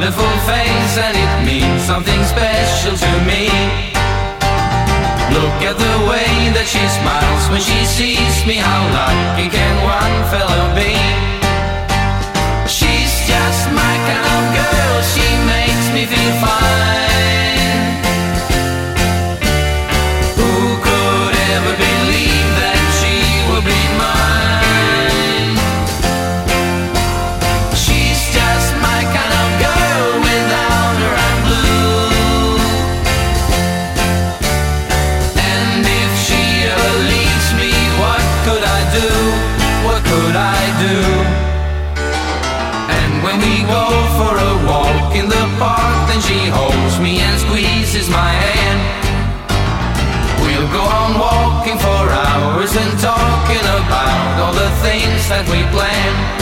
wonderful face and it means something special to me. Look at the way that she smiles when she sees me. How lucky can one fellow be? We go for a walk in the park, then she holds me and squeezes my hand. We'll go on walking for hours and talking about all the things that we planned.